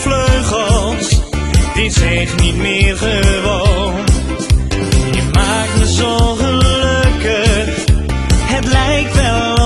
vleugels, die zich niet meer gewoon. Je maakt me zo gelukkig, het lijkt wel